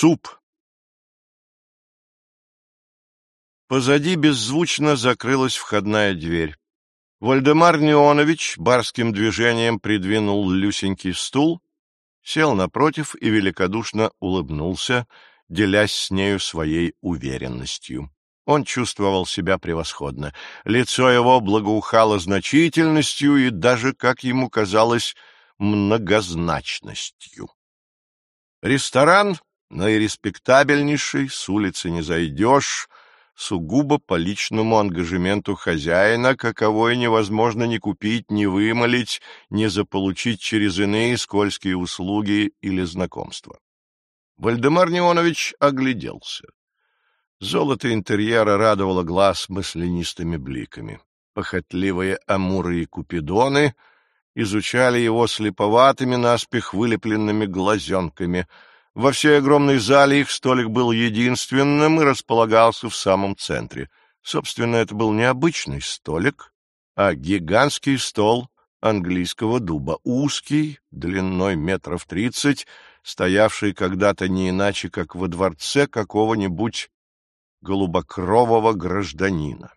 Суп. Позади беззвучно закрылась входная дверь. Вальдемар Неонович барским движением придвинул Люсенький стул, сел напротив и великодушно улыбнулся, делясь с нею своей уверенностью. Он чувствовал себя превосходно. Лицо его благоухало значительностью и даже, как ему казалось, многозначностью. Ресторан наиреспектабельнейший, с улицы не зайдешь, сугубо по личному ангажементу хозяина, каковое невозможно ни купить, ни вымолить, ни заполучить через иные скользкие услуги или знакомства. Вальдемар Неонович огляделся. Золото интерьера радовало глаз мысленистыми бликами. Похотливые амуры и купидоны изучали его слеповатыми, наспех вылепленными глазенками — во всей огромной зале их столик был единственным и располагался в самом центре. Собственно, это был не обычный столик, а гигантский стол английского дуба, узкий, длиной метров тридцать, стоявший когда-то не иначе, как во дворце какого-нибудь голубокрового гражданина.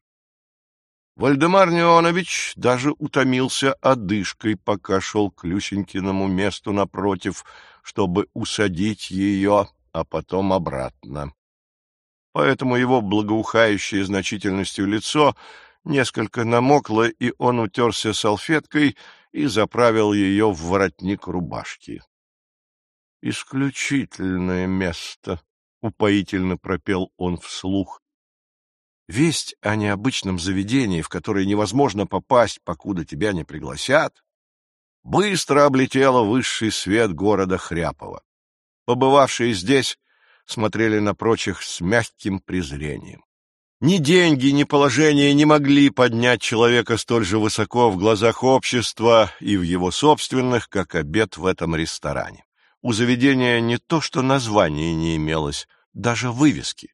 Вальдемар Неонович даже утомился одышкой, пока шел к Люсенькиному месту напротив, чтобы усадить ее, а потом обратно. Поэтому его благоухающее значительностью лицо несколько намокло, и он утерся салфеткой и заправил ее в воротник рубашки. «Исключительное место», — упоительно пропел он вслух, Весть о необычном заведении, в которое невозможно попасть, покуда тебя не пригласят, быстро облетела высший свет города Хряпова. Побывавшие здесь смотрели на прочих с мягким презрением. Ни деньги, ни положение не могли поднять человека столь же высоко в глазах общества и в его собственных, как обед в этом ресторане. У заведения не то что названия не имелось, даже вывески.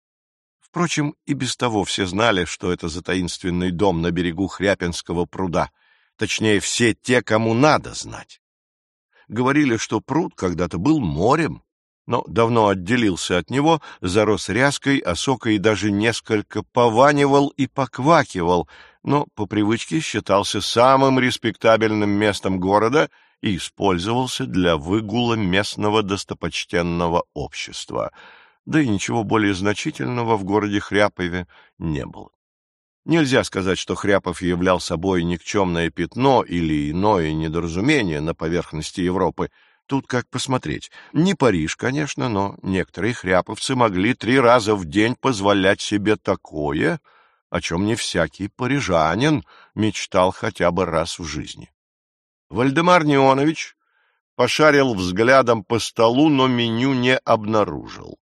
Впрочем, и без того все знали, что это за таинственный дом на берегу Хряпинского пруда. Точнее, все те, кому надо знать. Говорили, что пруд когда-то был морем, но давно отделился от него, зарос ряской, осокой и даже несколько пованивал и поквакивал, но по привычке считался самым респектабельным местом города и использовался для выгула местного достопочтенного общества — да и ничего более значительного в городе Хряпове не было. Нельзя сказать, что Хряпов являл собой никчемное пятно или иное недоразумение на поверхности Европы. Тут как посмотреть. Не Париж, конечно, но некоторые хряповцы могли три раза в день позволять себе такое, о чем не всякий парижанин мечтал хотя бы раз в жизни. Вальдемар Неонович пошарил взглядом по столу, но меню не обнаружил. —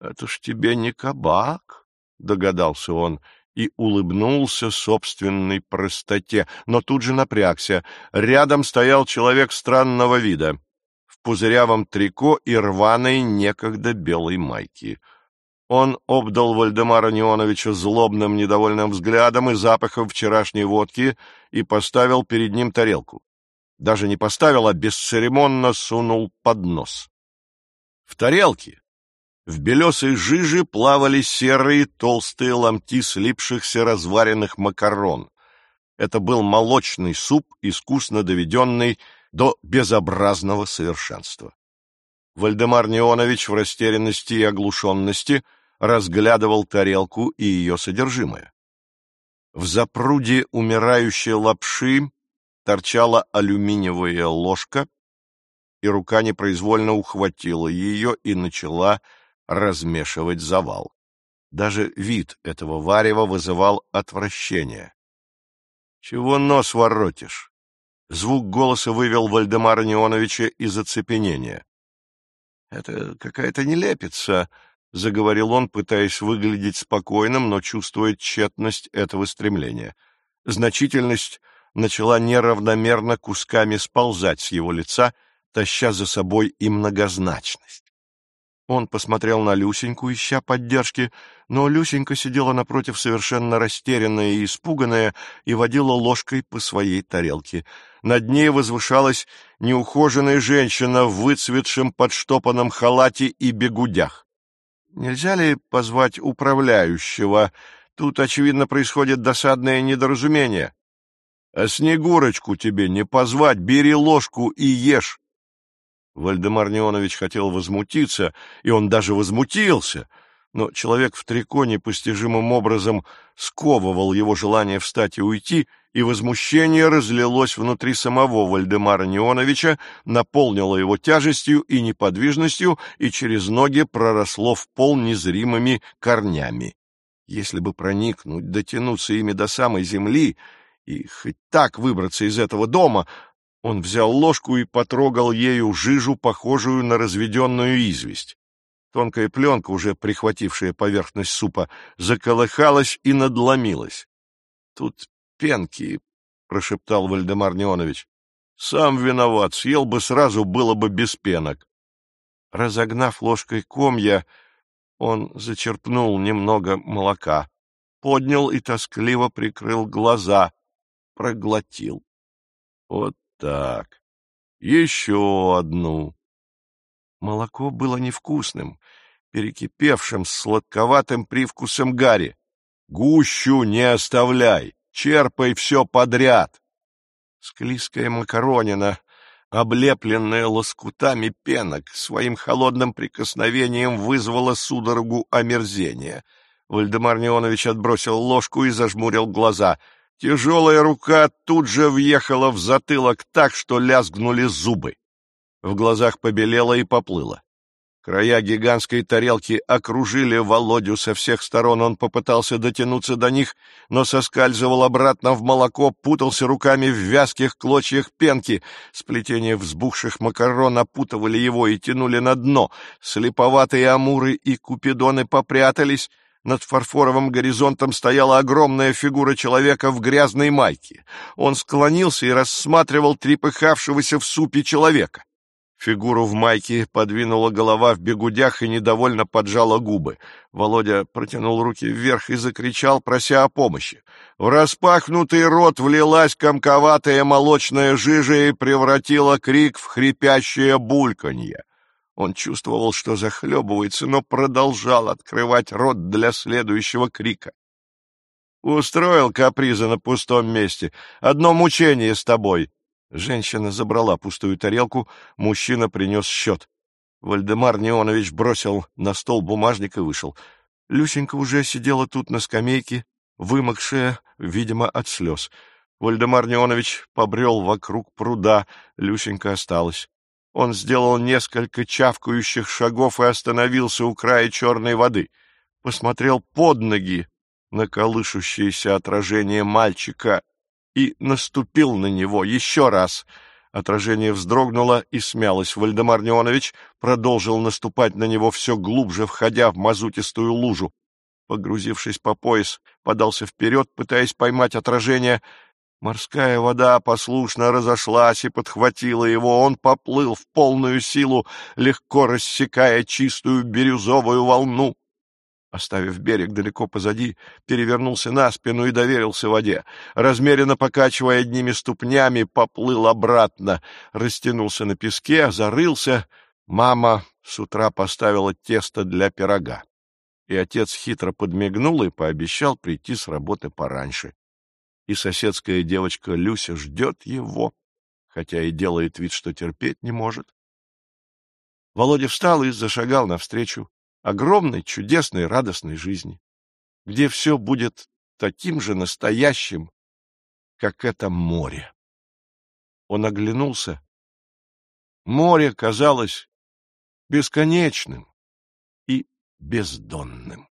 Это ж тебе не кабак, — догадался он и улыбнулся собственной простоте, но тут же напрягся. Рядом стоял человек странного вида, в пузырявом трико и рваной некогда белой майке. Он обдал Вальдемара Неоновича злобным недовольным взглядом и запахом вчерашней водки и поставил перед ним тарелку. Даже не поставил, а бесцеремонно сунул под нос. В тарелке в белесой жиже плавали серые толстые ломти слипшихся разваренных макарон. Это был молочный суп, искусно доведенный до безобразного совершенства. Вальдемар Неонович в растерянности и оглушенности разглядывал тарелку и ее содержимое. В запруде умирающей лапши торчала алюминиевая ложка, и рука непроизвольно ухватила ее и начала размешивать завал. Даже вид этого варева вызывал отвращение. — Чего нос воротишь? Звук голоса вывел Вальдемара Неоновича из оцепенения. — Это какая-то нелепица, — заговорил он, пытаясь выглядеть спокойным, но чувствуя тщетность этого стремления. Значительность начала неравномерно кусками сползать с его лица, таща за собой и многозначность. Он посмотрел на Люсеньку, ища поддержки, но Люсенька сидела напротив совершенно растерянная и испуганная и водила ложкой по своей тарелке. Над ней возвышалась неухоженная женщина в выцветшем подштопанном халате и бегудях. «Нельзя ли позвать управляющего? Тут, очевидно, происходит досадное недоразумение». «А Снегурочку тебе не позвать, бери ложку и ешь». Вальдемар Неонович хотел возмутиться, и он даже возмутился, но человек в трико непостижимым образом сковывал его желание встать и уйти, и возмущение разлилось внутри самого Вальдемара Неоновича, наполнило его тяжестью и неподвижностью и через ноги проросло в пол незримыми корнями. Если бы проникнуть, дотянуться ими до самой земли и хоть так выбраться из этого дома, он взял ложку и потрогал ею жижу, похожую на разведенную известь. Тонкая пленка, уже прихватившая поверхность супа, заколыхалась и надломилась. — Тут пенки, — прошептал Вальдемар Неонович. — Сам виноват, съел бы сразу, было бы без пенок. Разогнав ложкой комья, он зачерпнул немного молока, поднял и тоскливо прикрыл глаза, проглотил. Вот так, еще одну. Молоко было невкусным, перекипевшим, с сладковатым привкусом гари. Гущу не оставляй, черпай все подряд. Склизкая макаронина, облепленная лоскутами пенок, своим холодным прикосновением вызвала судорогу омерзения. Вальдемар Неонович отбросил ложку и зажмурил глаза — Тяжелая рука тут же въехала в затылок так, что лязгнули зубы. В глазах побелело и поплыло. Края гигантской тарелки окружили Володю со всех сторон. Он попытался дотянуться до них, но соскальзывал обратно в молоко, путался руками в вязких клочьях пенки. Сплетения взбухших макарон опутывали его и тянули на дно. Слеповатые амуры и купидоны попрятались — над фарфоровым горизонтом стояла огромная фигура человека в грязной майке. Он склонился и рассматривал трепыхавшегося в супе человека. Фигуру в майке подвинула голова в бегудях и недовольно поджала губы. Володя протянул руки вверх и закричал, прося о помощи. В распахнутый рот влилась комковатая молочная жижа и превратила крик в хрипящее бульканье. Он чувствовал, что захлебывается, но продолжал открывать рот для следующего крика. «Устроил капризы на пустом месте. Одно мучение с тобой». Женщина забрала пустую тарелку, мужчина принес счет. Вальдемар Неонович бросил на стол бумажник и вышел. Люсенька уже сидела тут на скамейке, вымокшая, видимо, от слез. Вальдемар Неонович побрел вокруг пруда, Люсенька осталась. Он сделал несколько чавкающих шагов и остановился у края черной воды. Посмотрел под ноги на колышущееся отражение мальчика и наступил на него еще раз. Отражение вздрогнуло и смялось. Вальдемар Неонович продолжил наступать на него все глубже, входя в мазутистую лужу. Погрузившись по пояс, подался вперед, пытаясь поймать отражение — Морская вода послушно разошлась и подхватила его. Он поплыл в полную силу, легко рассекая чистую бирюзовую волну. Оставив берег далеко позади, перевернулся на спину и доверился воде. Размеренно покачивая одними ступнями, поплыл обратно, растянулся на песке, зарылся. Мама с утра поставила тесто для пирога. И отец хитро подмигнул и пообещал прийти с работы пораньше и соседская девочка Люся ждет его, хотя и делает вид, что терпеть не может. Володя встал и зашагал навстречу огромной, чудесной, радостной жизни, где все будет таким же настоящим, как это море. Он оглянулся. Море казалось бесконечным и бездонным.